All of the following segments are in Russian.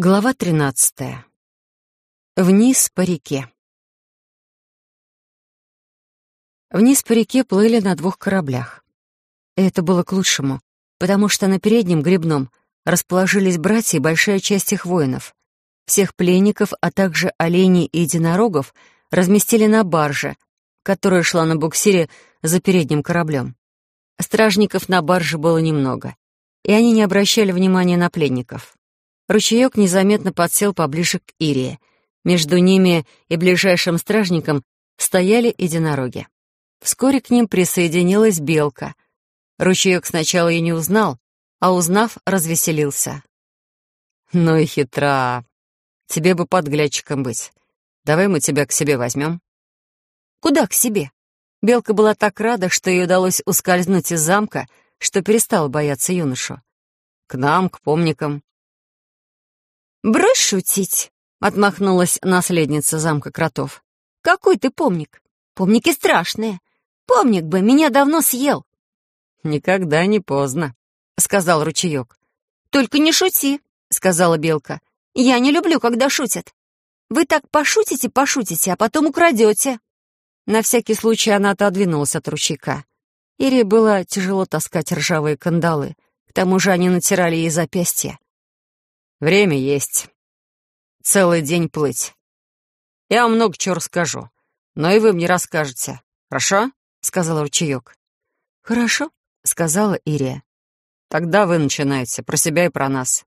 Глава тринадцатая. Вниз по реке. Вниз по реке плыли на двух кораблях. Это было к лучшему, потому что на переднем грибном расположились братья и большая часть их воинов. Всех пленников, а также оленей и единорогов разместили на барже, которая шла на буксире за передним кораблем. Стражников на барже было немного, и они не обращали внимания на пленников. Ручеек незаметно подсел поближе к Ирии. Между ними и ближайшим стражником стояли единороги. Вскоре к ним присоединилась белка. Ручеек сначала и не узнал, а узнав, развеселился. «Ну и хитра. Тебе бы подглядчиком быть. Давай мы тебя к себе возьмем». «Куда к себе?» Белка была так рада, что ей удалось ускользнуть из замка, что перестала бояться юношу. «К нам, к помникам. «Брось шутить», — отмахнулась наследница замка кротов. «Какой ты помник? Помники страшные. Помник бы меня давно съел». «Никогда не поздно», — сказал ручеек. «Только не шути», — сказала белка. «Я не люблю, когда шутят. Вы так пошутите, пошутите, а потом украдете». На всякий случай она отодвинулась от ручейка. Ире было тяжело таскать ржавые кандалы. К тому же они натирали ей запястья. Время есть. Целый день плыть. Я вам много чего расскажу, но и вы мне расскажете. Хорошо?» — сказал ручеек. «Хорошо», — сказала Ирия. «Тогда вы начинаете, про себя и про нас».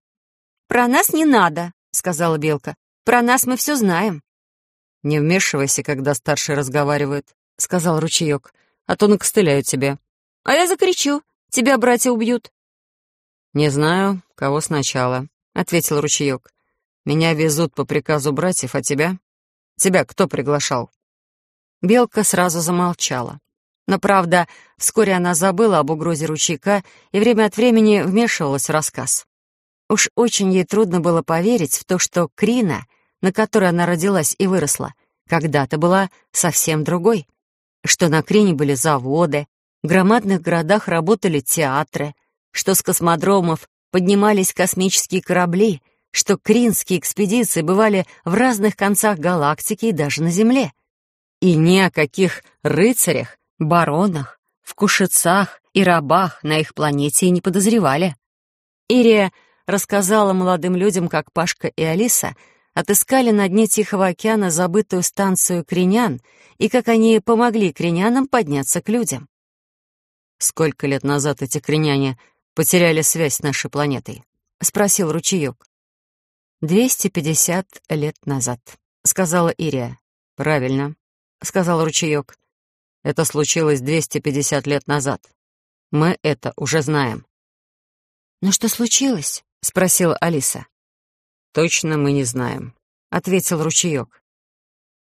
«Про нас не надо», — сказала Белка. «Про нас мы все знаем». «Не вмешивайся, когда старший разговаривает», — сказал ручеек, «а то накостыляют тебя». «А я закричу. Тебя братья убьют». «Не знаю, кого сначала», — ответил ручеек. «Меня везут по приказу братьев, а тебя? Тебя кто приглашал?» Белка сразу замолчала. Но, правда, вскоре она забыла об угрозе ручейка и время от времени вмешивалась в рассказ. Уж очень ей трудно было поверить в то, что Крина, на которой она родилась и выросла, когда-то была совсем другой. Что на Крине были заводы, в громадных городах работали театры, что с космодромов поднимались космические корабли, что кринские экспедиции бывали в разных концах галактики и даже на Земле. И ни о каких рыцарях, баронах, вкушецах и рабах на их планете и не подозревали. Ирия рассказала молодым людям, как Пашка и Алиса отыскали на дне Тихого океана забытую станцию Кринян и как они помогли кринянам подняться к людям. Сколько лет назад эти криняне потеряли связь с нашей планетой?» — спросил ручеек. «Двести пятьдесят лет назад», — сказала Ирия. «Правильно», — сказал ручеек. «Это случилось двести пятьдесят лет назад. Мы это уже знаем». «Но что случилось?» — спросила Алиса. «Точно мы не знаем», — ответил ручеек.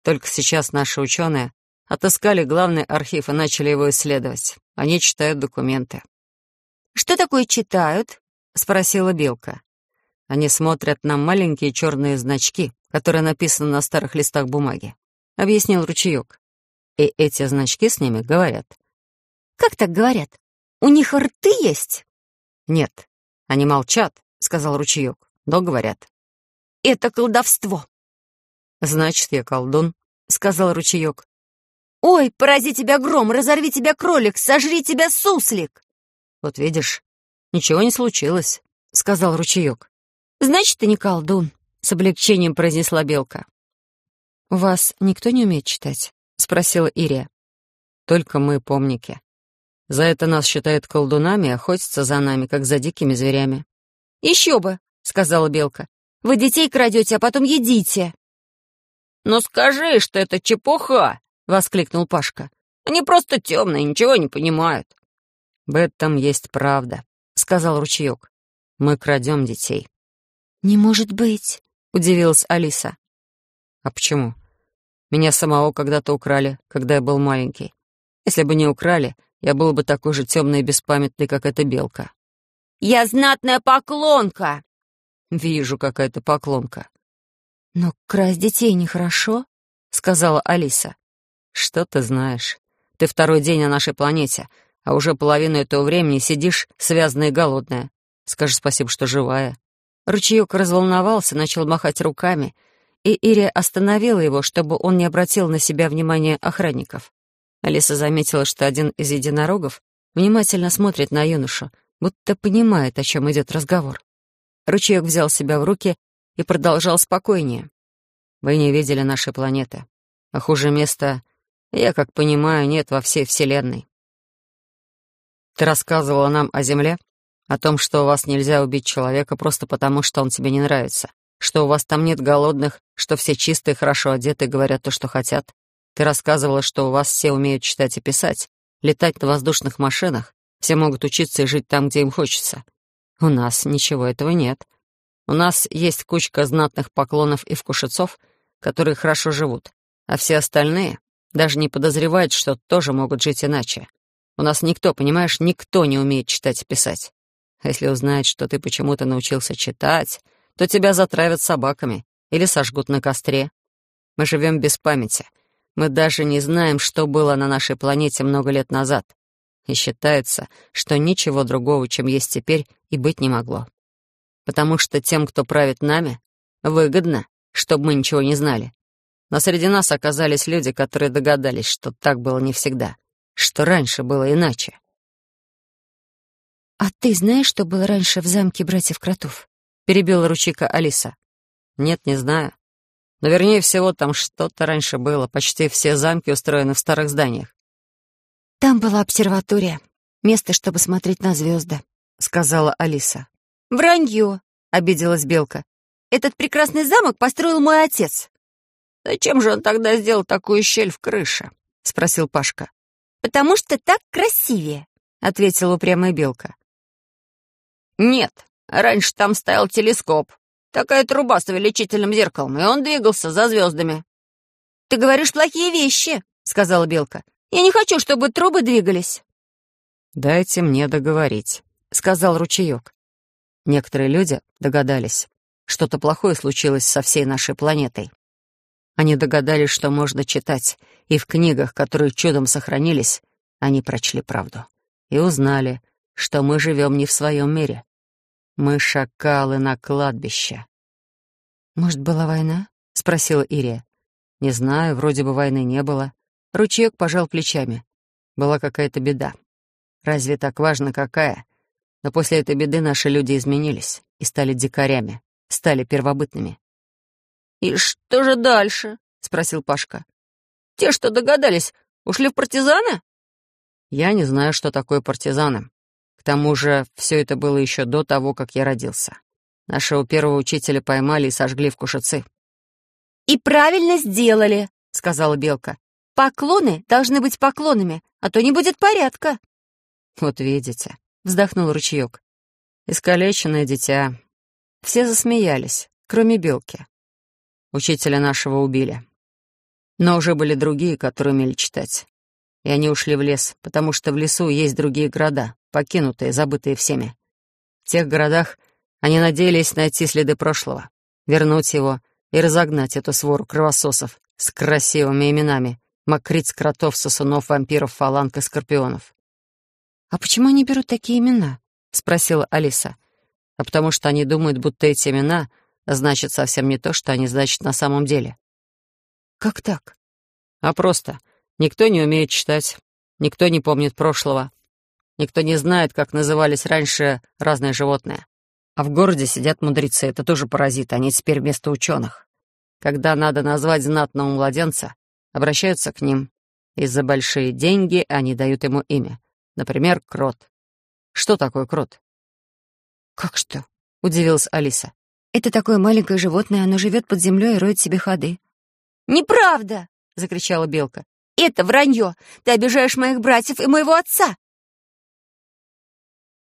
«Только сейчас наши ученые отыскали главный архив и начали его исследовать. Они читают документы». «Что такое читают?» — спросила Белка. «Они смотрят на маленькие черные значки, которые написаны на старых листах бумаги», — объяснил ручеек. «И эти значки с ними говорят». «Как так говорят? У них рты есть?» «Нет, они молчат», — сказал ручеек, — «но говорят». «Это колдовство». «Значит, я колдун», — сказал ручеек. «Ой, порази тебя гром, разорви тебя кролик, сожри тебя суслик!» «Вот видишь, ничего не случилось», — сказал ручеек. «Значит, ты не колдун», — с облегчением произнесла белка. «У вас никто не умеет читать?» — спросила Ирия. «Только мы, помники. За это нас считают колдунами и охотятся за нами, как за дикими зверями». «Еще бы», — сказала белка. «Вы детей крадете, а потом едите». «Ну скажи, что это чепуха!» — воскликнул Пашка. «Они просто темные, ничего не понимают». «В этом есть правда», — сказал ручеек. «Мы крадем детей». «Не может быть», — удивилась Алиса. «А почему? Меня самого когда-то украли, когда я был маленький. Если бы не украли, я был бы такой же темный и беспамятный, как эта белка». «Я знатная поклонка!» «Вижу, какая то поклонка». «Но красть детей нехорошо», — сказала Алиса. «Что ты знаешь? Ты второй день на нашей планете, а уже половину этого времени сидишь связанная и голодная. Скажи спасибо, что живая». Ручеек разволновался, начал махать руками, и Ирия остановила его, чтобы он не обратил на себя внимания охранников. Алиса заметила, что один из единорогов внимательно смотрит на юношу, будто понимает, о чем идет разговор. Ручеек взял себя в руки и продолжал спокойнее. «Вы не видели нашей планеты. А хуже места, я, как понимаю, нет во всей Вселенной. Ты рассказывала нам о Земле, о том, что у вас нельзя убить человека просто потому, что он тебе не нравится, что у вас там нет голодных, что все чистые, хорошо одеты, говорят то, что хотят. Ты рассказывала, что у вас все умеют читать и писать, летать на воздушных машинах, все могут учиться и жить там, где им хочется. У нас ничего этого нет. У нас есть кучка знатных поклонов и вкушецов, которые хорошо живут, а все остальные даже не подозревают, что тоже могут жить иначе. У нас никто, понимаешь, никто не умеет читать и писать. А если узнает, что ты почему-то научился читать, то тебя затравят собаками или сожгут на костре. Мы живем без памяти, мы даже не знаем, что было на нашей планете много лет назад. И считается, что ничего другого, чем есть теперь, и быть не могло. Потому что тем, кто правит нами, выгодно, чтобы мы ничего не знали. Но среди нас оказались люди, которые догадались, что так было не всегда, что раньше было иначе. «А ты знаешь, что было раньше в замке братьев Кротов?» — перебила ручейка Алиса. «Нет, не знаю. Но вернее всего там что-то раньше было. Почти все замки устроены в старых зданиях. «Там была обсерватория. Место, чтобы смотреть на звезды», — сказала Алиса. «Вранье», — обиделась Белка. «Этот прекрасный замок построил мой отец». «Зачем же он тогда сделал такую щель в крыше?» — спросил Пашка. «Потому что так красивее», — ответила упрямая Белка. «Нет, раньше там стоял телескоп, Такая труба с увеличительным зеркалом, и он двигался за звездами. «Ты говоришь плохие вещи», — сказала Белка. «Я не хочу, чтобы трубы двигались». «Дайте мне договорить», — сказал ручеек. Некоторые люди догадались, что-то плохое случилось со всей нашей планетой. Они догадались, что можно читать, и в книгах, которые чудом сохранились, они прочли правду. И узнали, что мы живем не в своем мире, мы шакалы на кладбище. «Может, была война?» — спросила Ирия. «Не знаю, вроде бы войны не было». Ручеек пожал плечами. Была какая-то беда. Разве так важно, какая? Но после этой беды наши люди изменились и стали дикарями, стали первобытными. «И что же дальше?» — спросил Пашка. «Те, что догадались, ушли в партизаны?» «Я не знаю, что такое партизаны тому же, все это было еще до того, как я родился. Нашего первого учителя поймали и сожгли в кушацы. «И правильно сделали», — сказала Белка. «Поклоны должны быть поклонами, а то не будет порядка». «Вот видите», — вздохнул ручеек. «Искалеченное дитя». Все засмеялись, кроме Белки. Учителя нашего убили. Но уже были другие, которые умели читать. И они ушли в лес, потому что в лесу есть другие города, покинутые, забытые всеми. В тех городах они надеялись найти следы прошлого, вернуть его и разогнать эту свору кровососов с красивыми именами Макриц, кротов, сосунов, вампиров, фаланг и скорпионов. «А почему они берут такие имена?» — спросила Алиса. «А потому что они думают, будто эти имена значат совсем не то, что они значат на самом деле». «Как так?» «А просто. Никто не умеет читать, никто не помнит прошлого, Никто не знает, как назывались раньше разные животные. А в городе сидят мудрецы, это тоже паразиты, они теперь вместо ученых. Когда надо назвать знатного младенца, обращаются к ним. И за большие деньги они дают ему имя. Например, крот. Что такое крот? «Как что?» — удивилась Алиса. «Это такое маленькое животное, оно живет под землей и роет себе ходы». «Неправда!» — закричала Белка. «Это вранье! Ты обижаешь моих братьев и моего отца!»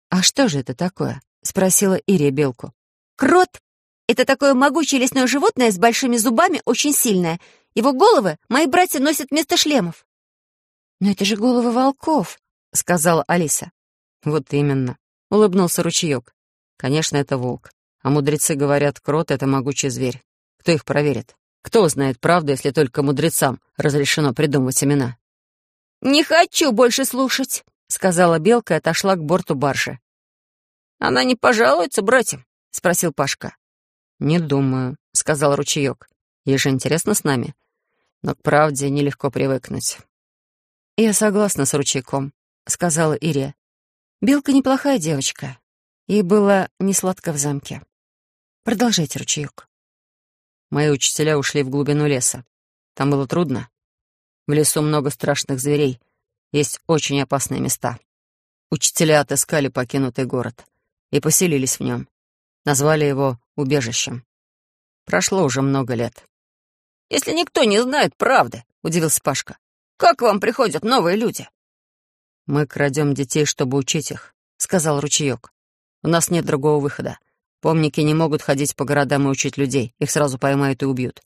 «А что же это такое?» — спросила Ирия Белку. «Крот — это такое могучее лесное животное с большими зубами, очень сильное. Его головы мои братья носят вместо шлемов». «Но это же головы волков», — сказала Алиса. «Вот именно», — улыбнулся ручеек. «Конечно, это волк. А мудрецы говорят, крот — это могучий зверь. Кто их проверит? Кто узнает правду, если только мудрецам разрешено придумывать имена?» «Не хочу больше слушать», — сказала Белка и отошла к борту баржи. «Она не пожалуется братьям», — спросил Пашка. «Не думаю», — сказал ручеек. «Ей же интересно с нами. Но к правде нелегко привыкнуть». «Я согласна с ручейком», — сказала Ирия. «Белка неплохая девочка. Ей было несладко в замке. Продолжайте, ручеек». Мои учителя ушли в глубину леса. Там было трудно. В лесу много страшных зверей. Есть очень опасные места. Учителя отыскали покинутый город и поселились в нем. Назвали его убежищем. Прошло уже много лет. «Если никто не знает правды», — удивился Пашка, — «как к вам приходят новые люди?» «Мы крадем детей, чтобы учить их», — сказал ручеек. «У нас нет другого выхода. Помники не могут ходить по городам и учить людей, их сразу поймают и убьют.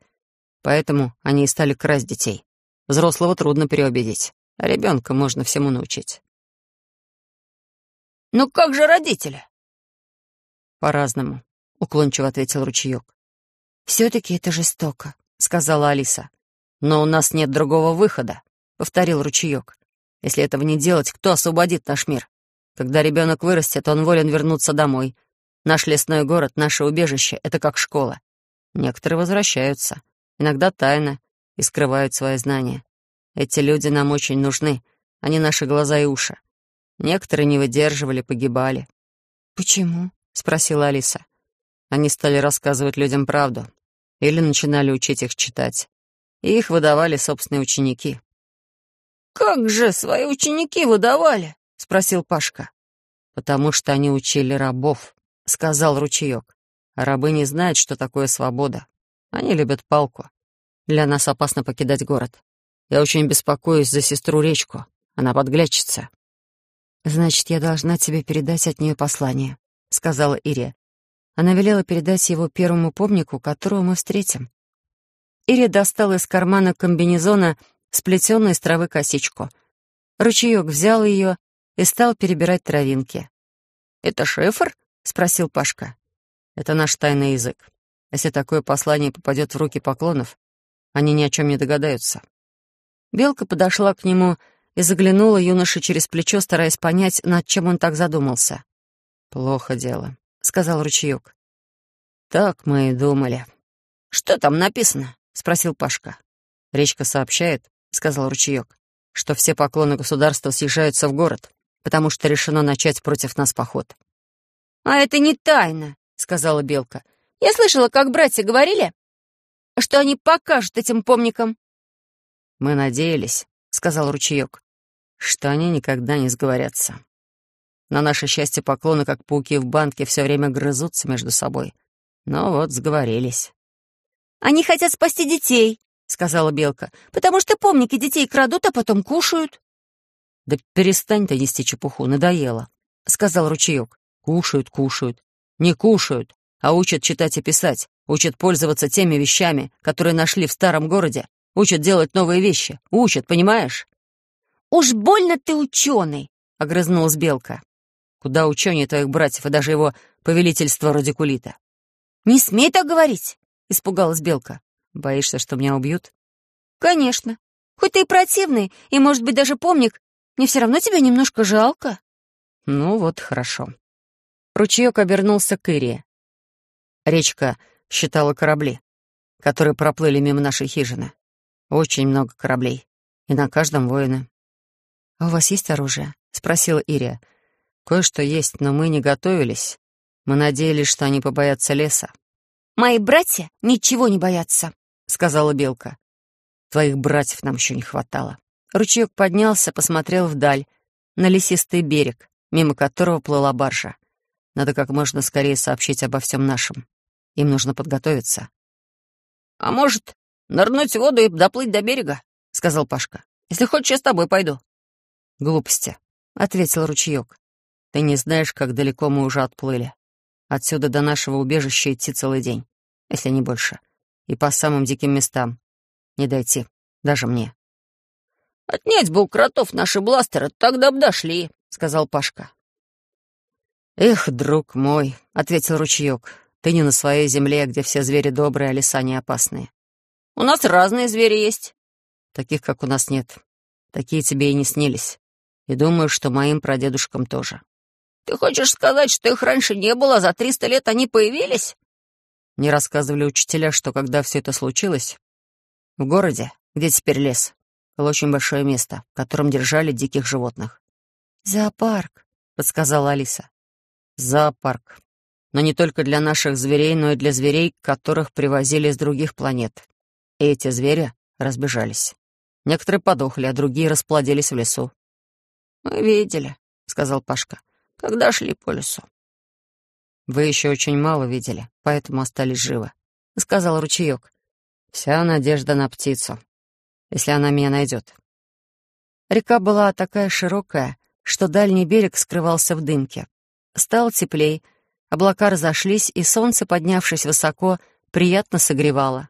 Поэтому они и стали красть детей. Взрослого трудно переубедить, а ребенка можно всему научить. «Ну как же родители?» «По-разному», — уклончиво ответил ручеек. «Все-таки это жестоко», — сказала Алиса. «Но у нас нет другого выхода», — повторил ручеек. «Если этого не делать, кто освободит наш мир? Когда ребенок вырастет, он волен вернуться домой, Наш лесной город, наше убежище — это как школа. Некоторые возвращаются, иногда тайно, и скрывают свои знания. Эти люди нам очень нужны, они наши глаза и уши. Некоторые не выдерживали, погибали. «Почему?» — спросила Алиса. Они стали рассказывать людям правду или начинали учить их читать. И их выдавали собственные ученики. «Как же свои ученики выдавали?» — спросил Пашка. «Потому что они учили рабов», — сказал ручеек. «А рабы не знают, что такое свобода. Они любят палку. Для нас опасно покидать город. Я очень беспокоюсь за сестру Речку. Она подглячится». «Значит, я должна тебе передать от нее послание», — сказала Ирия. Она велела передать его первому помнику, которого мы встретим. Ирия достала из кармана комбинезона сплетенную из травы косичку. Ручеек взял ее и стал перебирать травинки. «Это шифр?» — спросил Пашка. «Это наш тайный язык. Если такое послание попадет в руки поклонов, они ни о чем не догадаются». Белка подошла к нему и заглянула юноше через плечо, стараясь понять, над чем он так задумался. «Плохо дело», — сказал ручеек. «Так мы и думали». «Что там написано?» — спросил Пашка. «Речка сообщает», — сказал ручеек, «что все поклоны государства съезжаются в город, потому что решено начать против нас поход. «А это не тайна», — сказала Белка. «Я слышала, как братья говорили, что они покажут этим помникам». «Мы надеялись», — сказал ручеек, «что они никогда не сговорятся. На наше счастье поклоны, как пауки в банке, все время грызутся между собой. Но вот сговорились». «Они хотят спасти детей», — сказала Белка, «потому что помники детей крадут, а потом кушают». «Да перестань ты нести чепуху, надоело», — сказал ручеек. Кушают, кушают. Не кушают, а учат читать и писать, учат пользоваться теми вещами, которые нашли в старом городе, учат делать новые вещи, учат, понимаешь? «Уж больно ты ученый!» — огрызнулась Белка. «Куда ученые твоих братьев и даже его повелительство радикулита?» «Не смей так говорить!» — испугалась Белка. «Боишься, что меня убьют?» «Конечно. Хоть ты и противный, и, может быть, даже помник, мне все равно тебя немножко жалко». «Ну вот, хорошо. Ручеек обернулся к Ире. Речка считала корабли, которые проплыли мимо нашей хижины. Очень много кораблей. И на каждом воины. «А у вас есть оружие?» — спросила Ирия. «Кое-что есть, но мы не готовились. Мы надеялись, что они побоятся леса». «Мои братья ничего не боятся», — сказала Белка. «Твоих братьев нам еще не хватало». Ручеек поднялся, посмотрел вдаль, на лесистый берег, мимо которого плыла баржа. Надо как можно скорее сообщить обо всем нашим. Им нужно подготовиться. «А может, нырнуть в воду и доплыть до берега?» — сказал Пашка. «Если хочешь, я с тобой пойду». «Глупости», — ответил ручеек. «Ты не знаешь, как далеко мы уже отплыли. Отсюда до нашего убежища идти целый день, если не больше. И по самым диким местам. Не дойти, даже мне». «Отнять бы у кротов наши бластеры, тогда б дошли», — сказал Пашка. «Эх, друг мой», — ответил ручеек, — «ты не на своей земле, где все звери добрые, а леса не опасные». «У нас разные звери есть». «Таких, как у нас, нет. Такие тебе и не снились. И думаю, что моим прадедушкам тоже. Ты хочешь сказать, что их раньше не было, а за триста лет они появились?» Мне рассказывали учителя, что когда все это случилось, в городе, где теперь лес, было очень большое место, в котором держали диких животных. «Зоопарк», — подсказала Алиса. «Зоопарк. Но не только для наших зверей, но и для зверей, которых привозили с других планет. И эти звери разбежались. Некоторые подохли, а другие расплодились в лесу. «Мы видели», — сказал Пашка, — «когда шли по лесу». «Вы еще очень мало видели, поэтому остались живы», — сказал ручеек. «Вся надежда на птицу, если она меня найдет». Река была такая широкая, что дальний берег скрывался в дымке. Стало теплей, облака разошлись, и солнце, поднявшись высоко, приятно согревало.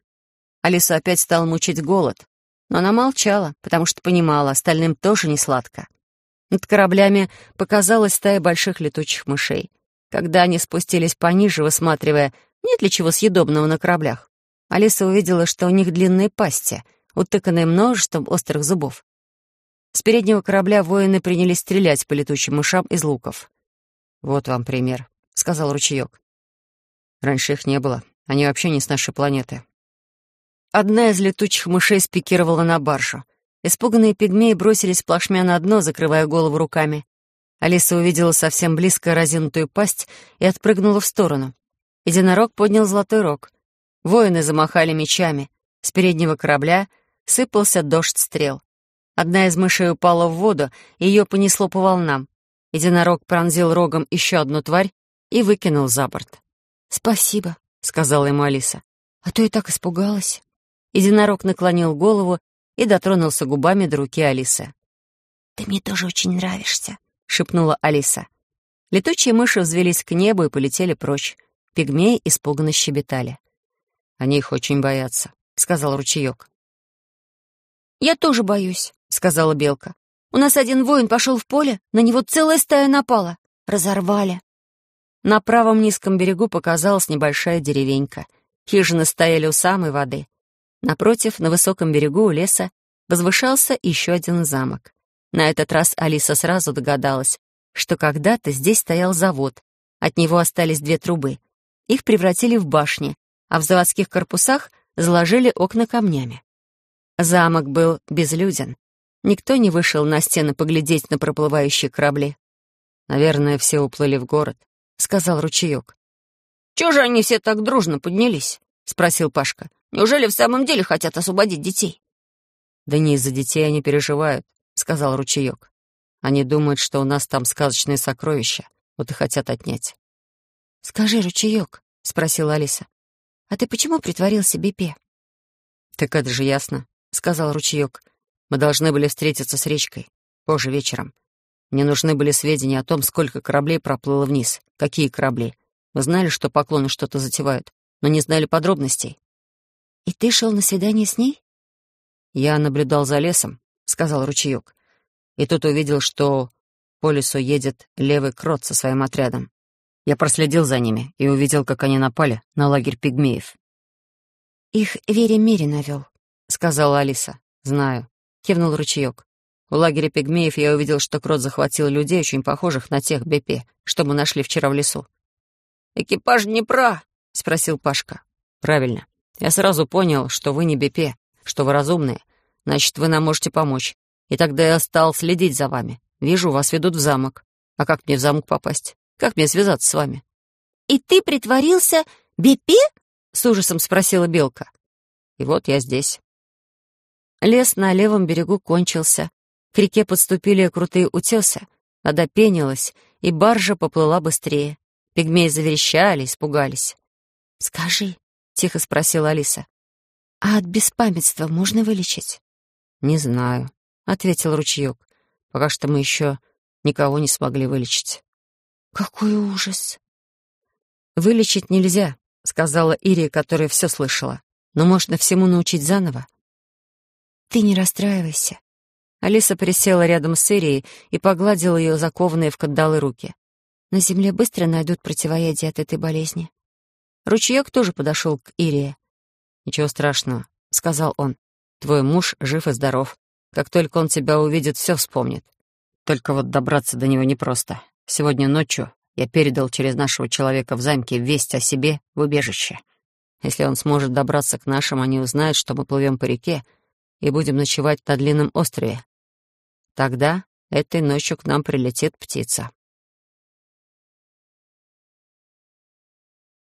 Алису опять стал мучить голод, но она молчала, потому что понимала, остальным тоже не сладко. Над кораблями показалась стая больших летучих мышей. Когда они спустились пониже, высматривая, нет ли чего съедобного на кораблях, Алиса увидела, что у них длинные пасти, утыканные множеством острых зубов. С переднего корабля воины принялись стрелять по летучим мышам из луков. «Вот вам пример», — сказал ручеек. «Раньше их не было. Они вообще не с нашей планеты. Одна из летучих мышей спикировала на баржу. Испуганные пигмеи бросились плашмя на дно, закрывая голову руками. Алиса увидела совсем близко разинутую пасть и отпрыгнула в сторону. Единорог поднял золотой рог. Воины замахали мечами. С переднего корабля сыпался дождь стрел. Одна из мышей упала в воду, и ее понесло по волнам. Единорог пронзил рогом еще одну тварь и выкинул за борт. «Спасибо», — сказала ему Алиса. «А то я так испугалась». Единорог наклонил голову и дотронулся губами до руки Алисы. «Ты мне тоже очень нравишься», — шепнула Алиса. Летучие мыши взвелись к небу и полетели прочь. Пигмеи испуганно щебетали. «Они их очень боятся», — сказал ручеек. «Я тоже боюсь», — сказала белка. «У нас один воин пошел в поле, на него целая стая напала. Разорвали». На правом низком берегу показалась небольшая деревенька. Хижины стояли у самой воды. Напротив, на высоком берегу у леса, возвышался еще один замок. На этот раз Алиса сразу догадалась, что когда-то здесь стоял завод. От него остались две трубы. Их превратили в башни, а в заводских корпусах заложили окна камнями. Замок был безлюден. Никто не вышел на стены поглядеть на проплывающие корабли. «Наверное, все уплыли в город», — сказал ручеек. «Чего же они все так дружно поднялись?» — спросил Пашка. Неужели в самом деле хотят освободить детей?» «Да не из-за детей они переживают», — сказал ручеек. «Они думают, что у нас там сказочные сокровища, вот и хотят отнять». «Скажи, ручеек», — спросила Алиса, «а ты почему притворился Бипе?» «Так это же ясно», — сказал ручеек. «Мы должны были встретиться с речкой. Позже вечером. Мне нужны были сведения о том, сколько кораблей проплыло вниз. Какие корабли. Мы знали, что поклоны что-то затевают, но не знали подробностей. «И ты шел на свидание с ней?» «Я наблюдал за лесом», — сказал ручеек. «И тут увидел, что по лесу едет левый крот со своим отрядом. Я проследил за ними и увидел, как они напали на лагерь пигмеев». «Их Вере Мере навел», — сказала Алиса. «Знаю», — кивнул ручеек. «У лагеря пигмеев я увидел, что крот захватил людей, очень похожих на тех БП, что мы нашли вчера в лесу». «Экипаж Днепра?» — спросил Пашка. «Правильно. Я сразу понял, что вы не БП, что вы разумные. Значит, вы нам можете помочь. И тогда я стал следить за вами. Вижу, вас ведут в замок. А как мне в замок попасть? Как мне связаться с вами?» «И ты притворился БП?» — с ужасом спросила Белка. «И вот я здесь». Лес на левом берегу кончился. К реке подступили крутые утесы. Вода пенилась, и баржа поплыла быстрее. Пигмеи заверещали, испугались. «Скажи, — тихо спросила Алиса. «А от беспамятства можно вылечить?» «Не знаю», — ответил ручеек. «Пока что мы еще никого не смогли вылечить». «Какой ужас!» «Вылечить нельзя», — сказала Ирия, которая все слышала. «Но можно всему научить заново». «Ты не расстраивайся». Алиса присела рядом с Ирией и погладила ее закованные в кандалы руки. «На земле быстро найдут противоядие от этой болезни». Ручеек тоже подошел к Ирии. «Ничего страшного», — сказал он. «Твой муж жив и здоров. Как только он тебя увидит, все вспомнит. Только вот добраться до него непросто. Сегодня ночью я передал через нашего человека в замке весть о себе в убежище. Если он сможет добраться к нашим, они узнают, что мы плывем по реке, и будем ночевать на длинном острове. Тогда этой ночью к нам прилетит птица.